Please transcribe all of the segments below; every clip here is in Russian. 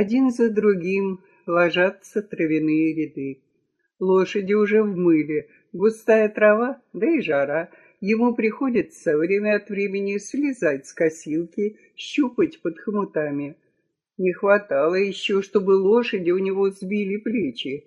Один за другим ложатся травяные ряды. Лошади уже в мыле, густая трава, да и жара. Ему приходится время от времени слезать с косилки, щупать под хомутами. Не хватало еще, чтобы лошади у него сбили плечи.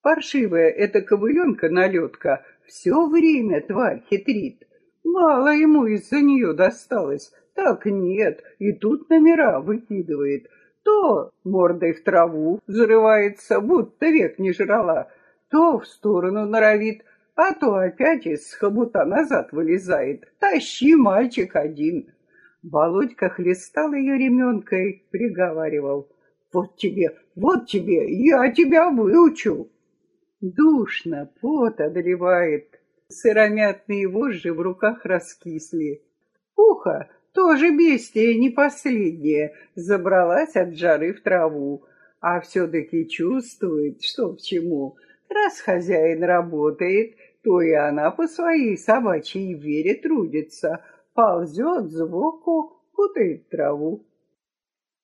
Паршивая эта ковыленка-налетка все время тварь хитрит. Мало ему из-за нее досталось. Так нет, и тут номера выкидывает. То мордой в траву зарывается, будто век не жрала, то в сторону норовит, а то опять из хомута назад вылезает. Тащи, мальчик, один. Володька хлестал ее ременкой, приговаривал. Вот тебе, вот тебе, я тебя выучу. Душно, пот одолевает. Сыромятные вожжи в руках раскисли. Пуха, тоже бестия не последняя, забралась от жары в траву, а все-таки чувствует, что к чему. Раз хозяин работает, то и она по своей собачьей вере трудится, ползет сбоку, путает траву.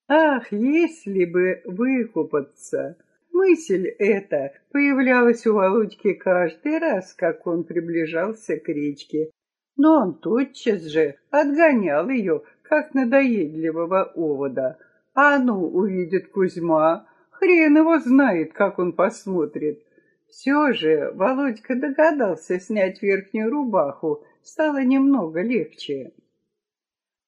Ах, если бы выкупаться! Мысль эта появлялась у Володьки каждый раз, как он приближался к речке, но он тотчас же отгонял ее, как надоедливого овода. А ну, увидит Кузьма, хрен его знает, как он посмотрит. Все же Володька догадался снять верхнюю рубаху, стало немного легче.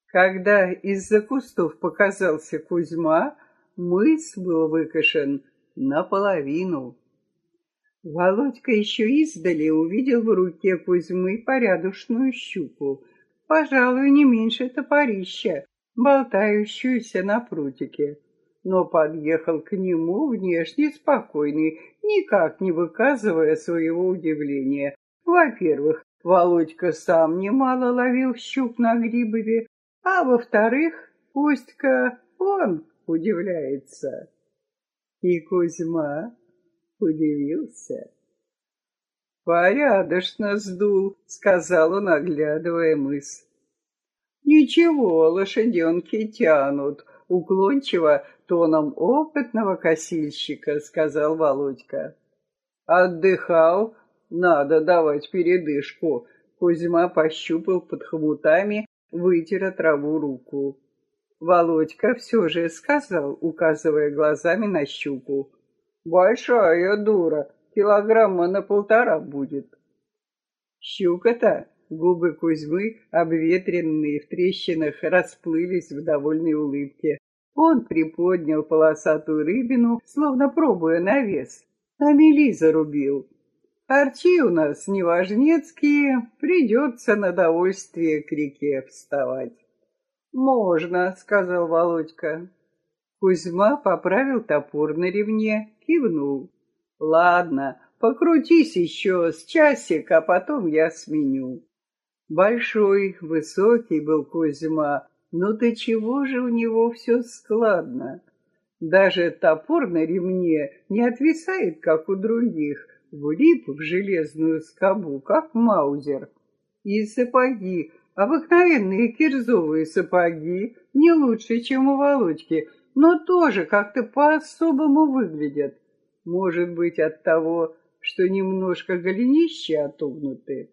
Когда из-за кустов показался Кузьма, мыс был выкошен наполовину. Володька еще издали увидел в руке Кузьмы порядочную щуку, пожалуй, не меньше топорища, болтающуюся на прутике. Но подъехал к нему внешне спокойный, никак не выказывая своего удивления. Во-первых, Володька сам немало ловил щук на Грибове, а во-вторых, Костька он удивляется. И Кузьма удивился. «Порядочно сдул», — сказал он, оглядывая мыс. «Ничего, лошаденки тянут», — уклончиво тоном опытного косильщика сказал Володька. «Отдыхал? Надо давать передышку». Кузьма пощупал под хомутами, вытер траву руку. Володька все же сказал, указывая глазами на щуку. Большая дура, килограмма на полтора будет. Щука-то, губы Кузьмы, обветренные в трещинах, расплылись в довольной улыбке. Он приподнял полосатую рыбину, словно пробуя на вес, а мели зарубил. Харчи у нас неважнецкие, придется на довольствие к реке вставать. «Можно», — сказал Володька. Кузьма поправил топор на ремне, кивнул. «Ладно, покрутись еще с часик, а потом я сменю». Большой, высокий был Кузьма, но до чего же у него все складно? Даже топор на ремне не отвисает, как у других, влип в железную скобу, как маузер. И сапоги, обыкновенные кирзовые сапоги, не лучше, чем у Володьки, но тоже как-то по-особому выглядят. Может быть, от того, что немножко голенища отогнуты.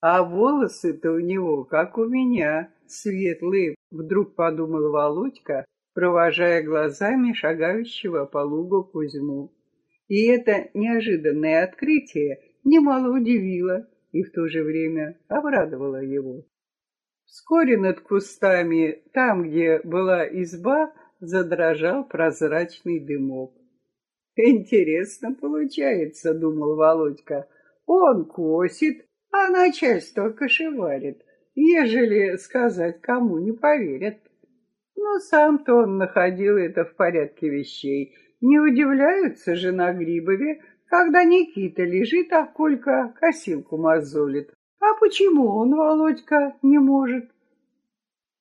А волосы-то у него, как у меня, светлые, вдруг подумал Володька, провожая глазами шагающего по лугу Кузьму. И это неожиданное открытие немало удивило и в то же время обрадовало его. Вскоре над кустами, там, где была изба, задрожал прозрачный дымок. «Интересно получается», — думал Володька. «Он косит, а начальство кошеварит, ежели сказать кому не поверят». Но сам-то он находил это в порядке вещей. Не удивляются же на Грибове, когда Никита лежит, а Колька косилку мозолит. А почему он, Володька, не может?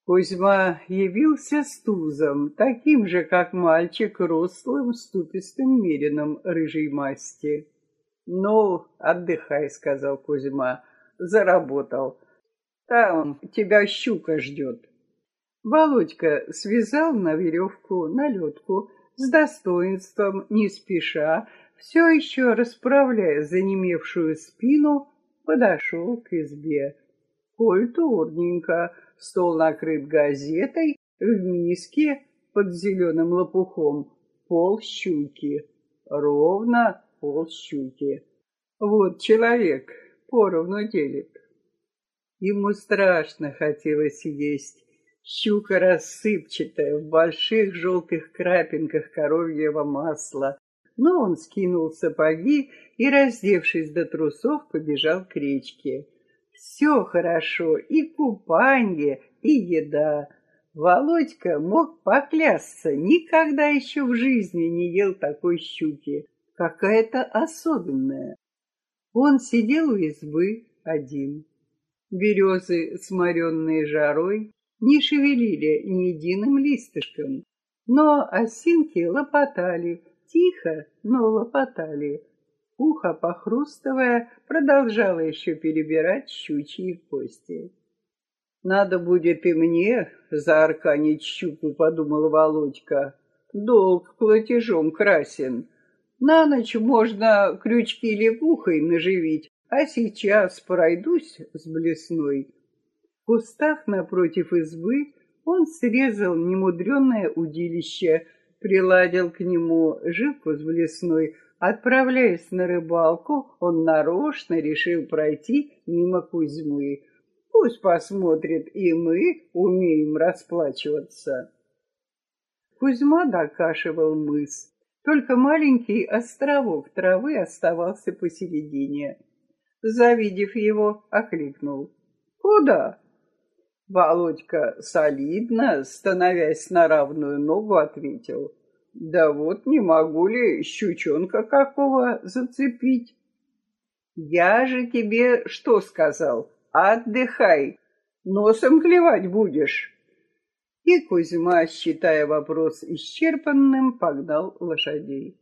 Кузьма явился с тузом, таким же, как мальчик, рослым, ступистым мерином рыжей масти. «Ну, отдыхай», — сказал Кузьма, — «заработал. Там тебя щука ждет». Володька связал на веревку налетку, с достоинством, не спеша, все еще расправляя занемевшую спину, подошел к избе. Культурненько, стол накрыт газетой, в миске под зеленым лопухом пол щуки, ровно пол щуки. Вот человек поровну делит. Ему страшно хотелось есть. Щука рассыпчатая, в больших желтых крапинках коровьего масла. Но он скинул сапоги и, раздевшись до трусов, побежал к речке. Все хорошо, и купанье, и еда. Володька мог поклясться, никогда еще в жизни не ел такой щуки. Какая-то особенная. Он сидел у избы один. Березы, сморенные жарой, не шевелили ни единым листышком, но осинки лопотали, тихо, но лопотали. Ухо, похрустывая, продолжало еще перебирать щучьи кости. «Надо будет и мне заарканить щуку», — подумал Володька. «Долг платежом красен. На ночь можно крючки лягухой наживить, а сейчас пройдусь с блесной». В кустах напротив избы он срезал немудренное удилище, приладил к нему жилку с блесной, Отправляясь на рыбалку, он нарочно решил пройти мимо Кузьмы. Пусть посмотрит, и мы умеем расплачиваться. Кузьма докашивал мыс. Только маленький островок травы оставался посередине. Завидев его, окликнул. «Куда?» Володька солидно, становясь на равную ногу, ответил. Да вот не могу ли щучонка какого зацепить? Я же тебе что сказал? Отдыхай, носом клевать будешь. И Кузьма, считая вопрос исчерпанным, погнал лошадей.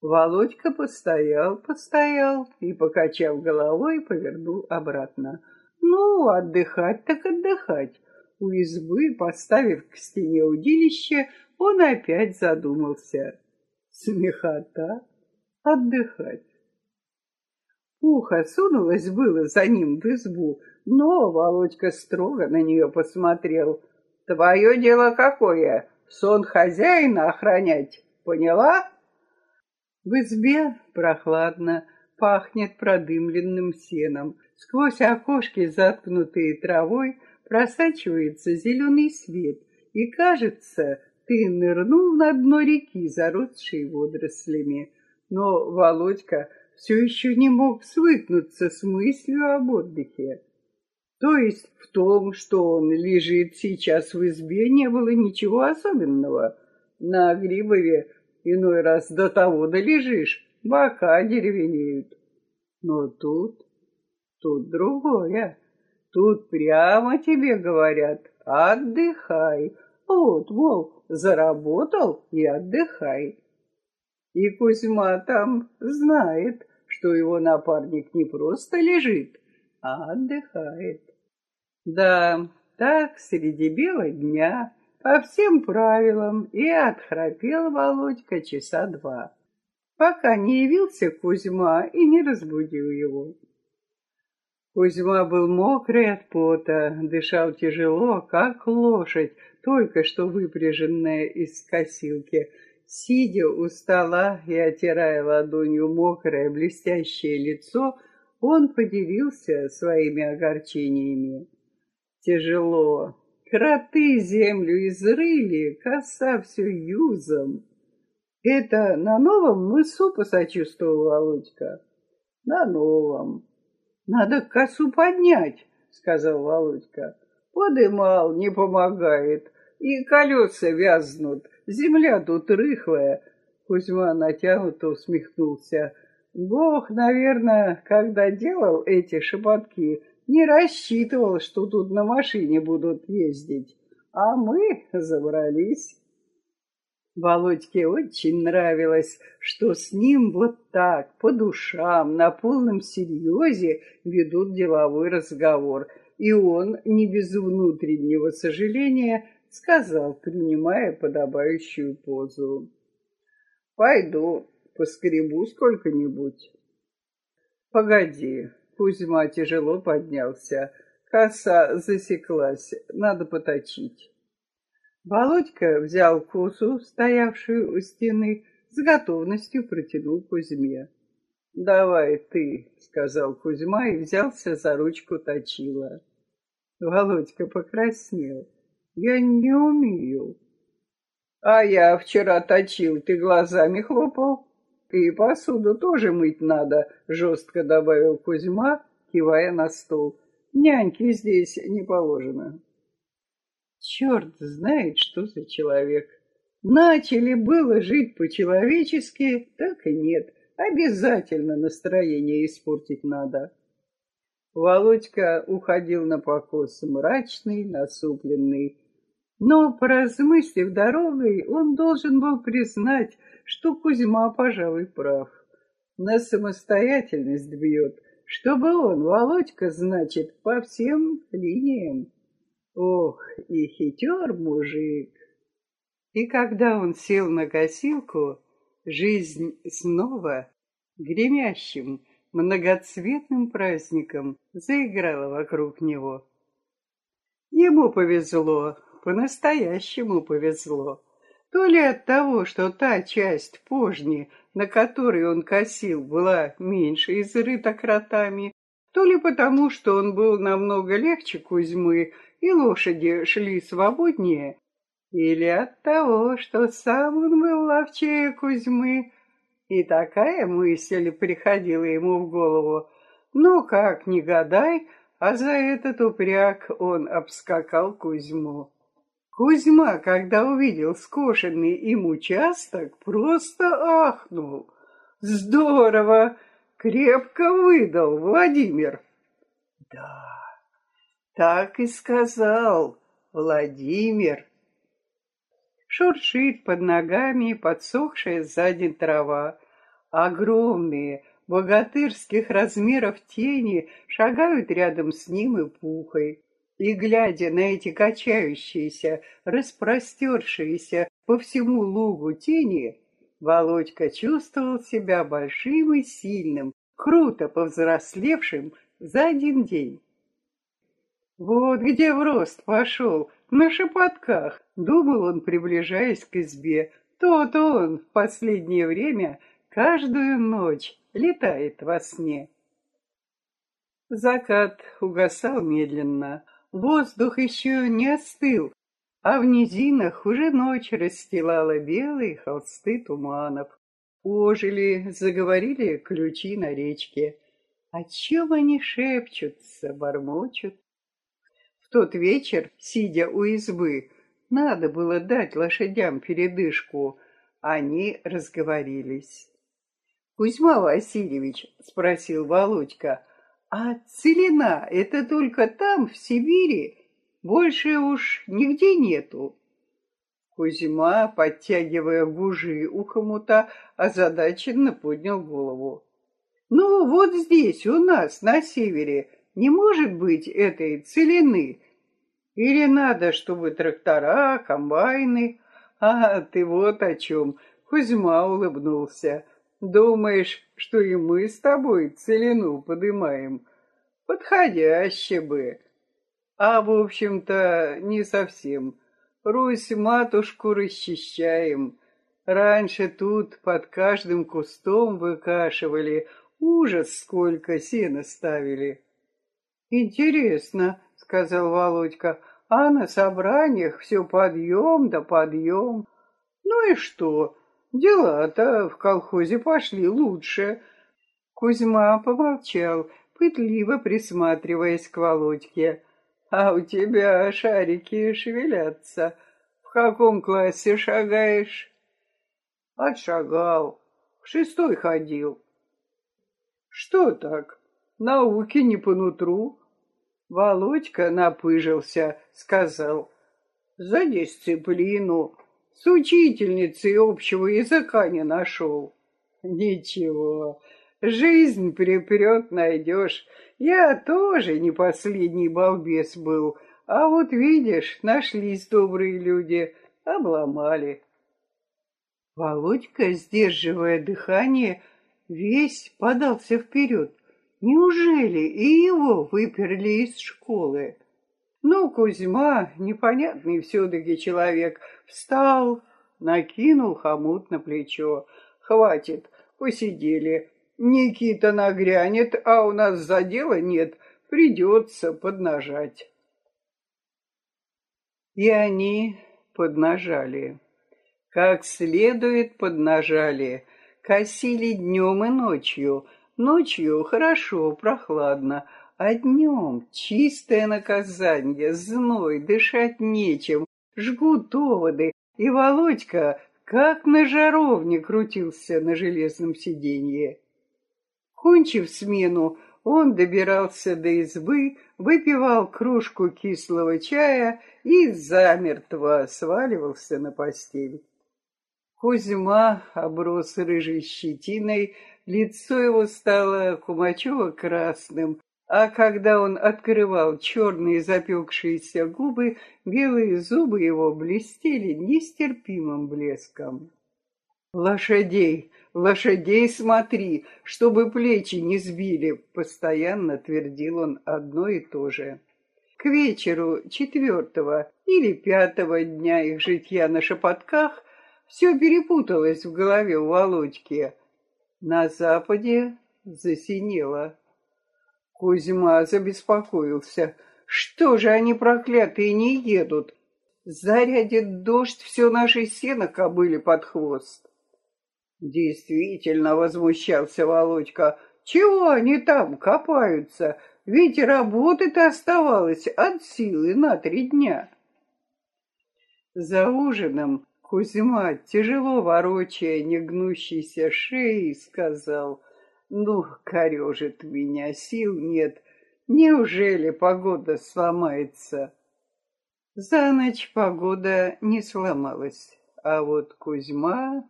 Володька постоял, постоял и, покачав головой, повернул обратно. Ну, отдыхать так отдыхать. У избы, поставив к стене удилище, он опять задумался. Смехота, отдыхать. Ухо сунулось было за ним в избу, но Володька строго на нее посмотрел. «Твое дело какое? Сон хозяина охранять, поняла?» В избе прохладно, пахнет продымленным сеном. Сквозь окошки, заткнутые травой, просачивается зеленый свет, и кажется, ты нырнул на дно реки, заросшей водорослями. Но Володька все еще не мог свыкнуться с мыслью об отдыхе. То есть в том, что он лежит сейчас в избе, не было ничего особенного. На Грибове иной раз до того долежишь, бока деревенеют. Но тут, тут другое. Тут прямо тебе говорят, отдыхай. Вот, мол, заработал и отдыхай. И Кузьма там знает, что его напарник не просто лежит, а отдыхает. Да, так среди бела дня, по всем правилам, и отхрапел Володька часа два, пока не явился Кузьма и не разбудил его. Кузьма был мокрый от пота, дышал тяжело, как лошадь, только что выпряженная из косилки. Сидя у стола и отирая ладонью мокрое блестящее лицо, он поделился своими огорчениями. Тяжело. Кроты землю изрыли, коса все юзом. Это на новом мысу посочувствовал Володька. На новом. Надо косу поднять, сказал Володька. Подымал, не помогает. И колеса вязнут. Земля тут рыхлая. Кузьма натянуто усмехнулся. Бог, наверное, когда делал эти шепотки, не рассчитывал, что тут на машине будут ездить. А мы забрались. Володьке очень нравилось, что с ним вот так, по душам, на полном серьезе ведут деловой разговор, и он, не без внутреннего сожаления, сказал, принимая подобающую позу. Пойду, поскребу сколько-нибудь. Погоди, Кузьма тяжело поднялся. Коса засеклась, надо поточить. Володька взял косу, стоявшую у стены, с готовностью протянул Кузьме. «Давай ты», — сказал Кузьма и взялся за ручку точила. Володька покраснел. «Я не умею». «А я вчера точил, ты глазами хлопал?» «И посуду тоже мыть надо», — жестко добавил Кузьма, кивая на стол. «Няньки здесь не положено». Черт знает, что за человек. Начали было жить по-человечески, так и нет. Обязательно настроение испортить надо. Володька уходил на покос мрачный, насупленный. Но, поразмыслив дорогой, он должен был признать, что Кузьма, пожалуй, прав. На самостоятельность бьет, чтобы он, Володька, значит, по всем линиям. Ох, и хитер мужик! И когда он сел на косилку, жизнь снова гремящим, многоцветным праздником заиграла вокруг него. Ему повезло, по-настоящему повезло. То ли от того, что та часть пожни, на которой он косил, была меньше изрыта кротами, то ли потому, что он был намного легче Кузьмы, и лошади шли свободнее, или от того, что сам он был ловчее Кузьмы, и такая мысль приходила ему в голову. Ну, как ни гадай, а за этот упряг он обскакал Кузьму. Кузьма, когда увидел скошенный им участок, просто ахнул. Здорово! Крепко выдал Владимир. Да, так и сказал Владимир. Шуршит под ногами подсохшая сзади трава. Огромные, богатырских размеров тени шагают рядом с ним и пухой. И, глядя на эти качающиеся, распростершиеся по всему лугу тени, Володька чувствовал себя большим и сильным, круто повзрослевшим за один день. Вот где в рост пошел, на шепотках, думал он, приближаясь к избе. То-то он в последнее время каждую ночь летает во сне. Закат угасал медленно, воздух еще не остыл, а в низинах уже ночь расстилала белые холсты туманов. Ожили, заговорили ключи на речке. О чем они шепчутся, бормочут? Тот вечер, сидя у избы, надо было дать лошадям передышку. Они разговорились. «Кузьма Васильевич», — спросил Володька, — «а целина — это только там, в Сибири?» Больше уж нигде нету. Кузьма, подтягивая гужи у хомута, озадаченно поднял голову. Ну, вот здесь, у нас, на севере, не может быть этой целины. Или надо, чтобы трактора, комбайны... А, ты вот о чем. Кузьма улыбнулся. Думаешь, что и мы с тобой целину подымаем? Подходяще бы. А, в общем-то, не совсем. Русь-матушку расчищаем. Раньше тут под каждым кустом выкашивали. Ужас, сколько сена ставили. Интересно, сказал Володька, а на собраниях все подъем да подъем. Ну и что? Дела-то в колхозе пошли лучше. Кузьма помолчал, пытливо присматриваясь к Володьке. А у тебя шарики шевелятся. В каком классе шагаешь? Отшагал. В шестой ходил. Что так? Науки не по нутру. Володька напыжился, сказал. За дисциплину. С учительницей общего языка не нашел. Ничего, жизнь припрет, найдешь. Я тоже не последний балбес был, а вот видишь, нашлись добрые люди, обломали. Володька, сдерживая дыхание, весь подался вперед. Неужели и его выперли из школы? Ну, Кузьма, непонятный все-таки человек, встал, накинул хомут на плечо. Хватит, посидели. Никита нагрянет, а у нас за дело нет, придется поднажать. И они поднажали. Как следует поднажали, косили днем и ночью. Ночью хорошо, прохладно, а днем чистое наказание, зной, дышать нечем, жгут оводы, и Володька как на жаровне крутился на железном сиденье. Кончив смену, он добирался до избы, выпивал кружку кислого чая и замертво сваливался на постель. Кузьма оброс рыжей щетиной, лицо его стало кумачево-красным, а когда он открывал черные запекшиеся губы, белые зубы его блестели нестерпимым блеском. «Лошадей, лошадей смотри, чтобы плечи не сбили!» — постоянно твердил он одно и то же. К вечеру четвертого или пятого дня их житья на шепотках все перепуталось в голове у Володьки. На западе засинело. Кузьма забеспокоился. Что же они, проклятые, не едут? Зарядит дождь, все наше сено кобыли под хвост. Действительно, возмущался Володька. Чего они там копаются? Ведь работы-то оставалось от силы на три дня. За ужином Кузьма, тяжело ворочая негнущейся шеей, сказал — ну, корежит меня, сил нет. Неужели погода сломается? За ночь погода не сломалась, а вот Кузьма...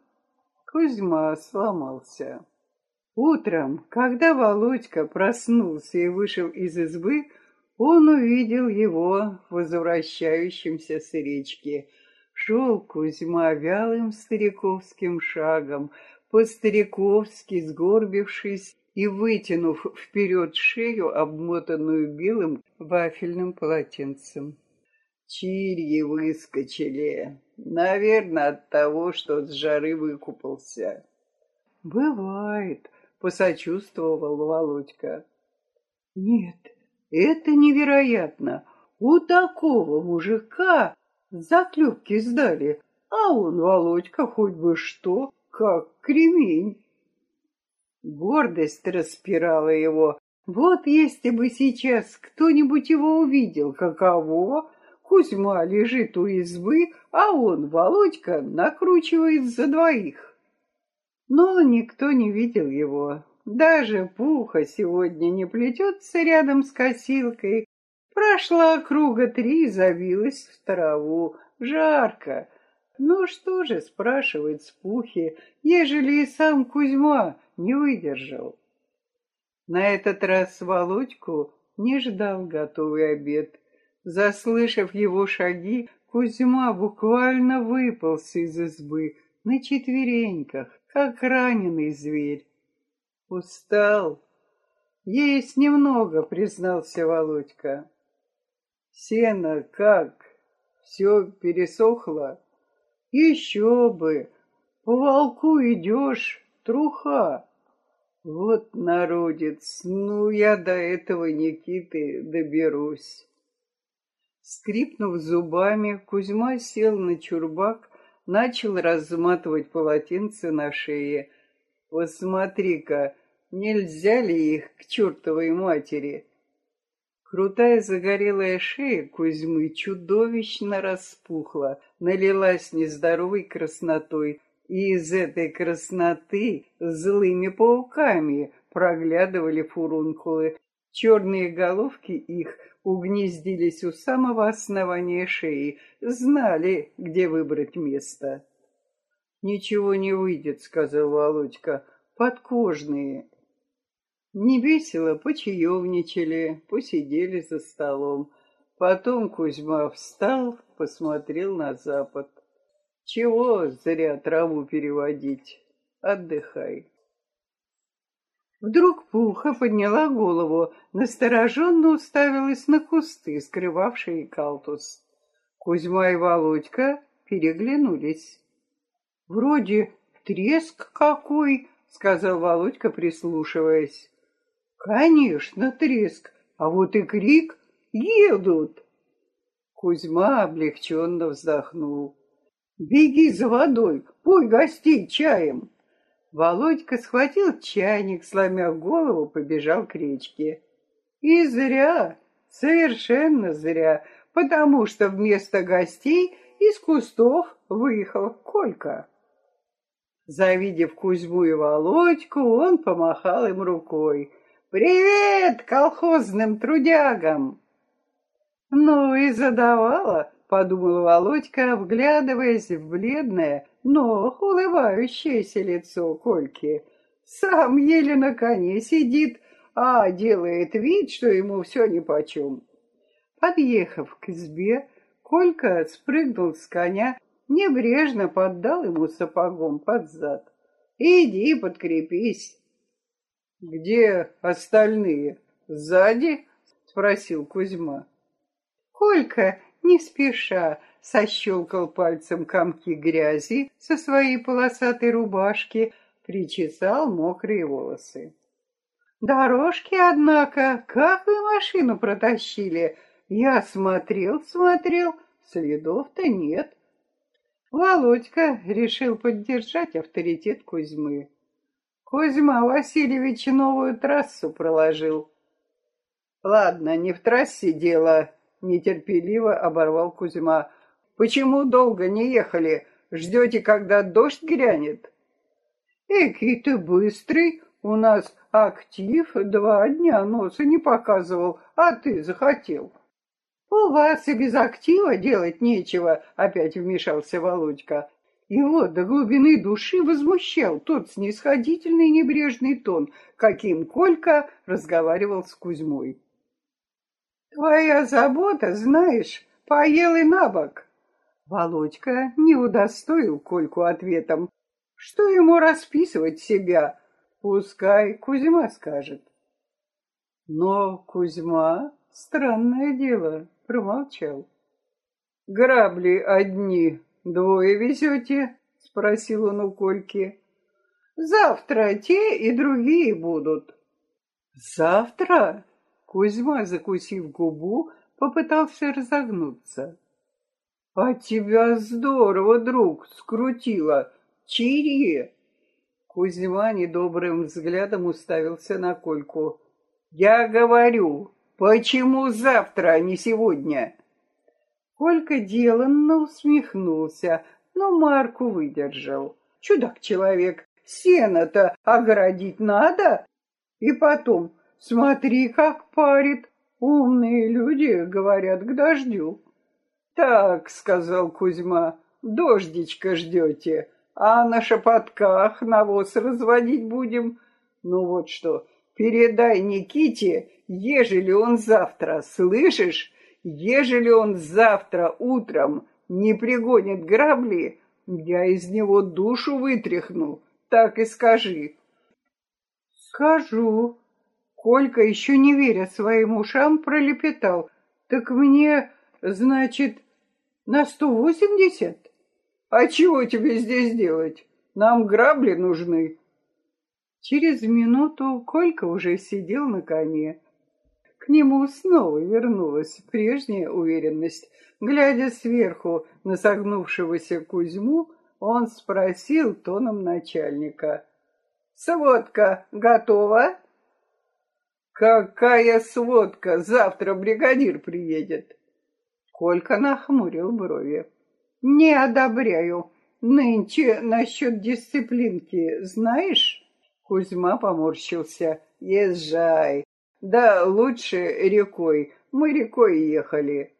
Кузьма сломался. Утром, когда Володька проснулся и вышел из избы, он увидел его возвращающимся с речки. Шел Кузьма вялым стариковским шагом, по-стариковски сгорбившись и вытянув вперед шею, обмотанную белым вафельным полотенцем. Чирьи выскочили, наверное, от того, что с жары выкупался. «Бывает», — посочувствовал Володька. «Нет, это невероятно. У такого мужика заклепки сдали, а он, Володька, хоть бы что, как кремень. Гордость распирала его. Вот если бы сейчас кто-нибудь его увидел, каково, Кузьма лежит у избы, а он, Володька, накручивает за двоих. Но никто не видел его. Даже Пуха сегодня не плетется рядом с косилкой. Прошла круга три, забилась в траву. Жарко. Ну что же, спрашивает Спухи, ежели и сам Кузьма не выдержал. На этот раз Володьку не ждал готовый обед. Заслышав его шаги, Кузьма буквально выполз из избы на четвереньках, как раненый зверь. Устал. Есть немного, признался Володька. Сено как? Все пересохло? Еще бы! По волку идешь, труха. Вот народец, ну я до этого Никиты доберусь. Скрипнув зубами, Кузьма сел на чурбак, начал разматывать полотенце на шее. Посмотри-ка, нельзя ли их к чертовой матери? Крутая загорелая шея Кузьмы чудовищно распухла, налилась нездоровой краснотой, и из этой красноты злыми пауками проглядывали фурункулы. Черные головки их угнездились у самого основания шеи, знали, где выбрать место. «Ничего не выйдет», — сказал Володька, — «подкожные». Невесело почаевничали, посидели за столом. Потом Кузьма встал, посмотрел на запад. Чего зря траву переводить? Отдыхай. Вдруг Пуха подняла голову, настороженно уставилась на кусты, скрывавшие калтус. Кузьма и Володька переглянулись. «Вроде треск какой», — сказал Володька, прислушиваясь. «Конечно, треск, а вот и крик едут!» Кузьма облегченно вздохнул. «Беги за водой, пой гостей чаем!» Володька схватил чайник, сломя голову, побежал к речке. И зря, совершенно зря, потому что вместо гостей из кустов выехал Колька. Завидев Кузьму и Володьку, он помахал им рукой. «Привет колхозным трудягам!» «Ну и задавала», — подумал Володька, вглядываясь в бледное, но улыбающееся лицо Кольки. Сам еле на коне сидит, а делает вид, что ему все нипочем. Подъехав к избе, Колька спрыгнул с коня, небрежно поддал ему сапогом под зад. «Иди подкрепись». «Где остальные? Сзади?» — спросил Кузьма. Колька, не спеша, сощелкал пальцем комки грязи со своей полосатой рубашки, причесал мокрые волосы. «Дорожки, однако, как вы машину протащили? Я смотрел, смотрел, следов-то нет». Володька решил поддержать авторитет Кузьмы. Кузьма Васильевич новую трассу проложил. Ладно, не в трассе дело, нетерпеливо оборвал Кузьма. Почему долго не ехали? Ждете, когда дождь грянет? Экий ты быстрый, у нас актив два дня носа не показывал, а ты захотел. У вас и без актива делать нечего, опять вмешался Володька. Его до глубины души возмущал тот снисходительный небрежный тон, каким Колька разговаривал с Кузьмой. «Твоя забота, знаешь, поел и набок». Володька не удостоил Кольку ответом. Что ему расписывать себя? Пускай Кузьма скажет. Но Кузьма, странное дело, промолчал. «Грабли одни «Двое везете?» — спросил он у Кольки. «Завтра те и другие будут». «Завтра?» — Кузьма, закусив губу, попытался разогнуться. «А тебя здорово, друг, скрутило. Чьи?» Кузьма недобрым взглядом уставился на Кольку. «Я говорю, почему завтра, а не сегодня?» Колька деланно усмехнулся, но Марку выдержал. Чудак-человек, сено-то оградить надо. И потом, смотри, как парит. Умные люди говорят к дождю. Так, сказал Кузьма, дождичка ждете, а на шепотках навоз разводить будем. Ну вот что, передай Никите, ежели он завтра, слышишь, Ежели он завтра утром не пригонит грабли, я из него душу вытряхну, так и скажи. Скажу. Колька, еще не веря своим ушам, пролепетал. Так мне, значит, на сто восемьдесят? А чего тебе здесь делать? Нам грабли нужны. Через минуту Колька уже сидел на коне. К нему снова вернулась прежняя уверенность. Глядя сверху на согнувшегося Кузьму, он спросил тоном начальника. «Сводка готова?» «Какая сводка? Завтра бригадир приедет». Колька нахмурил брови. «Не одобряю. Нынче насчет дисциплинки знаешь?» Кузьма поморщился. «Езжай. Да лучше рекой. Мы рекой ехали.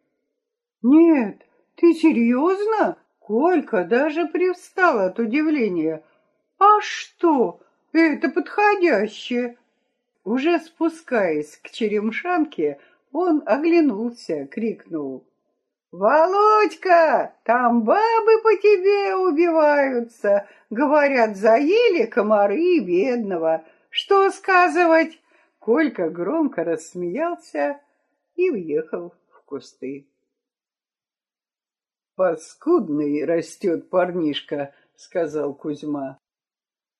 Нет, ты серьезно? Колька даже привстал от удивления. А что? Это подходящее. Уже спускаясь к черемшанке, он оглянулся, крикнул. «Володька, там бабы по тебе убиваются!» Говорят, заели комары бедного. Что сказывать? Колька громко рассмеялся и уехал в кусты. «Паскудный растет парнишка», — сказал Кузьма.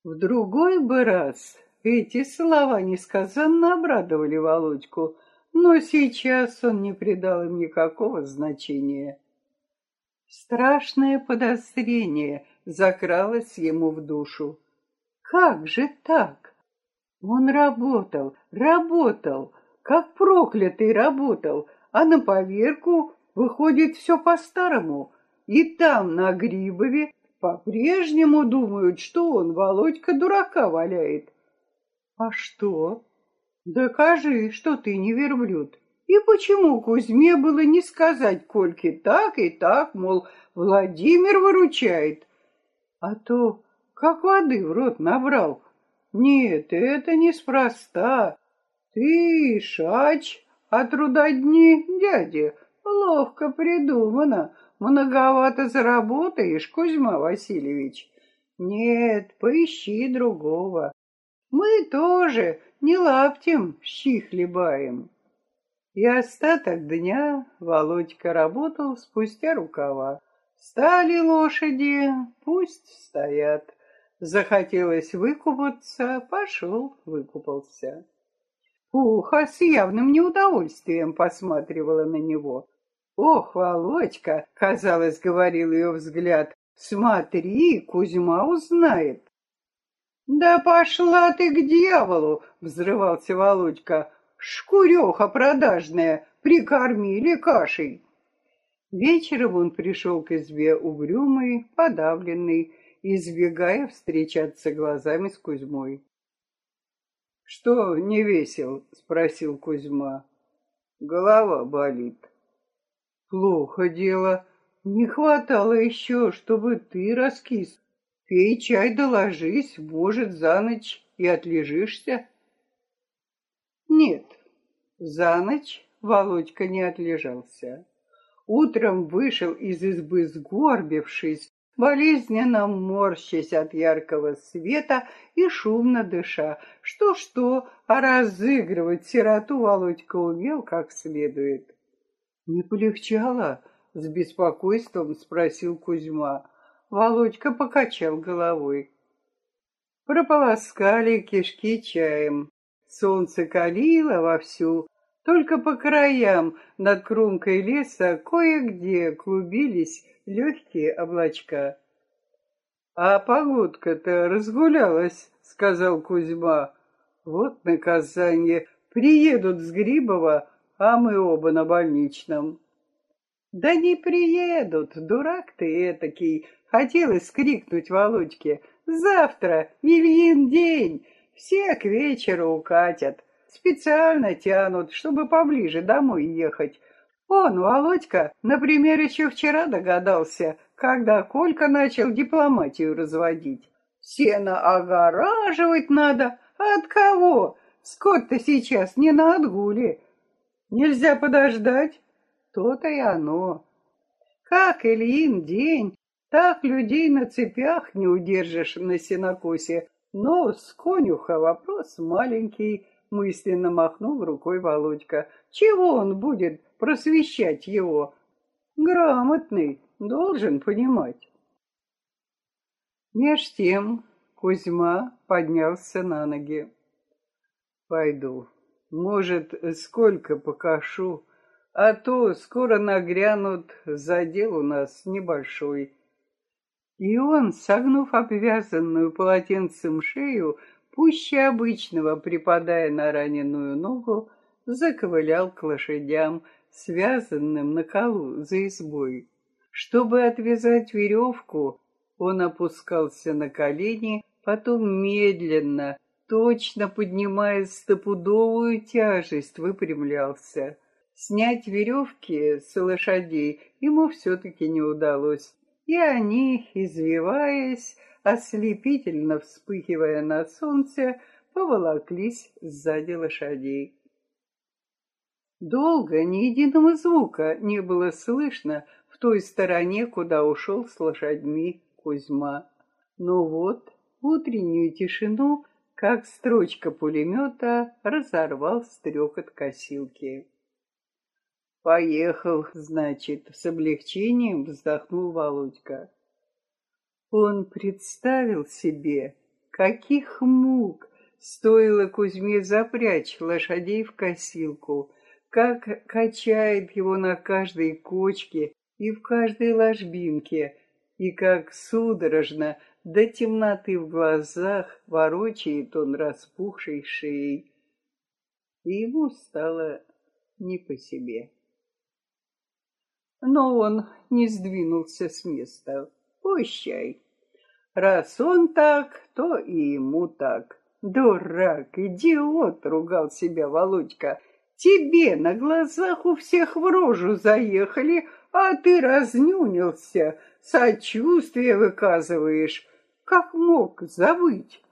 В другой бы раз эти слова несказанно обрадовали Володьку, но сейчас он не придал им никакого значения. Страшное подозрение закралось ему в душу. Как же так? Он работал, работал, как проклятый работал, а на поверку выходит все по-старому. И там, на Грибове, по-прежнему думают, что он, Володька, дурака валяет. А что? Докажи, что ты не верблюд. И почему Кузьме было не сказать Кольке так и так, мол, Владимир выручает? А то как воды в рот набрал. Нет, это неспроста. Ты, шач, а трудодни дяди, ловко придумано. Многовато заработаешь, Кузьма Васильевич. Нет, поищи другого. Мы тоже не лаптем щи хлебаем. И остаток дня Володька работал спустя рукава. Стали лошади, пусть стоят. Захотелось выкупаться, пошел, выкупался. Уха с явным неудовольствием посматривала на него. «Ох, Володька!» — казалось, говорил ее взгляд. «Смотри, Кузьма узнает». «Да пошла ты к дьяволу!» — взрывался Володька. «Шкуреха продажная, прикормили кашей!» Вечером он пришел к избе угрюмый, подавленный, избегая встречаться глазами с Кузьмой. «Что не весел?» — спросил Кузьма. «Голова болит». «Плохо дело. Не хватало еще, чтобы ты раскис. Пей чай да ложись, может, за ночь и отлежишься. Нет, за ночь Володька не отлежался. Утром вышел из избы сгорбившись, болезненно морщась от яркого света и шумно дыша. Что-что, а разыгрывать сироту Володька умел как следует. «Не полегчало?» — с беспокойством спросил Кузьма. Володька покачал головой. Прополоскали кишки чаем. Солнце калило вовсю, только по краям над кромкой леса кое-где клубились легкие облачка. «А погодка-то разгулялась», — сказал Кузьма. «Вот наказание. Приедут с Грибова, а мы оба на больничном». «Да не приедут, дурак ты этакий!» Хотелось скрикнуть Володьке. «Завтра Ильин день! Все к вечеру укатят. Специально тянут, чтобы поближе домой ехать. Он, Володька, например, еще вчера догадался, когда Колька начал дипломатию разводить. Сено огораживать надо. От кого? Скот-то сейчас не на отгуле. Нельзя подождать. То-то и оно. Как Ильин день, так людей на цепях не удержишь на сенокосе. Но с конюха вопрос маленький, мысленно махнул рукой Володька. Чего он будет просвещать его? Грамотный, должен понимать. Меж тем Кузьма поднялся на ноги. Пойду. Может, сколько покашу, а то скоро нагрянут, задел у нас небольшой. И он, согнув обвязанную полотенцем шею, пуще обычного припадая на раненую ногу, заковылял к лошадям, связанным на колу за избой. Чтобы отвязать веревку, он опускался на колени, потом медленно, точно поднимая стопудовую тяжесть, выпрямлялся. Снять веревки с лошадей ему все-таки не удалось и они, извиваясь, ослепительно вспыхивая на солнце, поволоклись сзади лошадей. Долго ни единого звука не было слышно в той стороне, куда ушел с лошадьми Кузьма. Но вот утреннюю тишину, как строчка пулемета, разорвал стрекот косилки. «Поехал, значит», — с облегчением вздохнул Володька. Он представил себе, каких мук стоило Кузьме запрячь лошадей в косилку, как качает его на каждой кочке и в каждой ложбинке, и как судорожно до темноты в глазах ворочает он распухшей шеей. И ему стало не по себе но он не сдвинулся с места. Пущай. Раз он так, то и ему так. Дурак, идиот, ругал себя Володька. Тебе на глазах у всех в рожу заехали, а ты разнюнился, сочувствие выказываешь. Как мог забыть?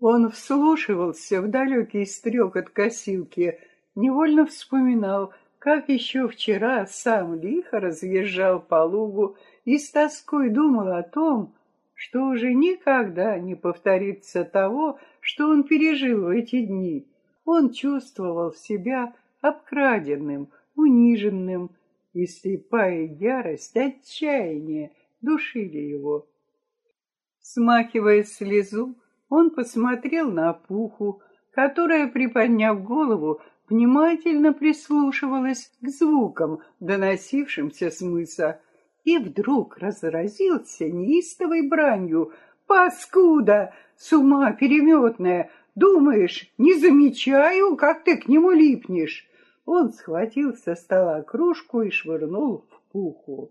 Он вслушивался в далекий стрек от косилки, невольно вспоминал, как еще вчера сам лихо разъезжал по лугу и с тоской думал о том, что уже никогда не повторится того, что он пережил в эти дни. Он чувствовал себя обкраденным, униженным, и слепая ярость, отчаяние душили его. Смахивая слезу, он посмотрел на Пуху, которая, приподняв голову, внимательно прислушивалась к звукам, доносившимся с мыса, и вдруг разразился неистовой бранью. «Паскуда! С ума переметная! Думаешь, не замечаю, как ты к нему липнешь?» Он схватил со стола кружку и швырнул в пуху.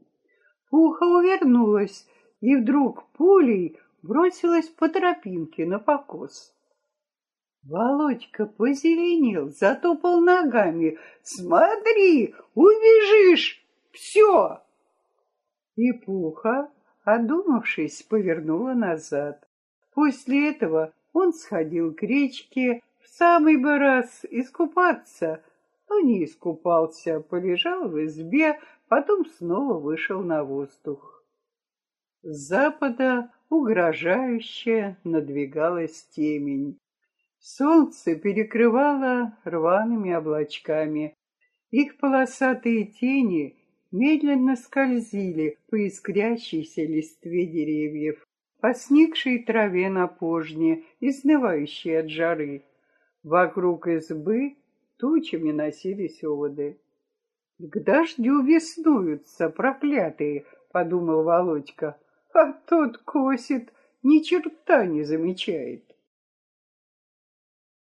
Пуха увернулась и вдруг пулей бросилась по тропинке на покос. Володька позеленел, затопал ногами. «Смотри, убежишь! Все!» И Пуха, одумавшись, повернула назад. После этого он сходил к речке в самый бы раз искупаться, но не искупался, полежал в избе, потом снова вышел на воздух. С запада угрожающе надвигалась темень. Солнце перекрывало рваными облачками. Их полосатые тени медленно скользили по искрящейся листве деревьев, по сникшей траве на пожне, изнывающей от жары. Вокруг избы тучами носились оводы. «К дождю веснуются, проклятые!» — подумал Володька. «А тот косит, ни черта не замечает».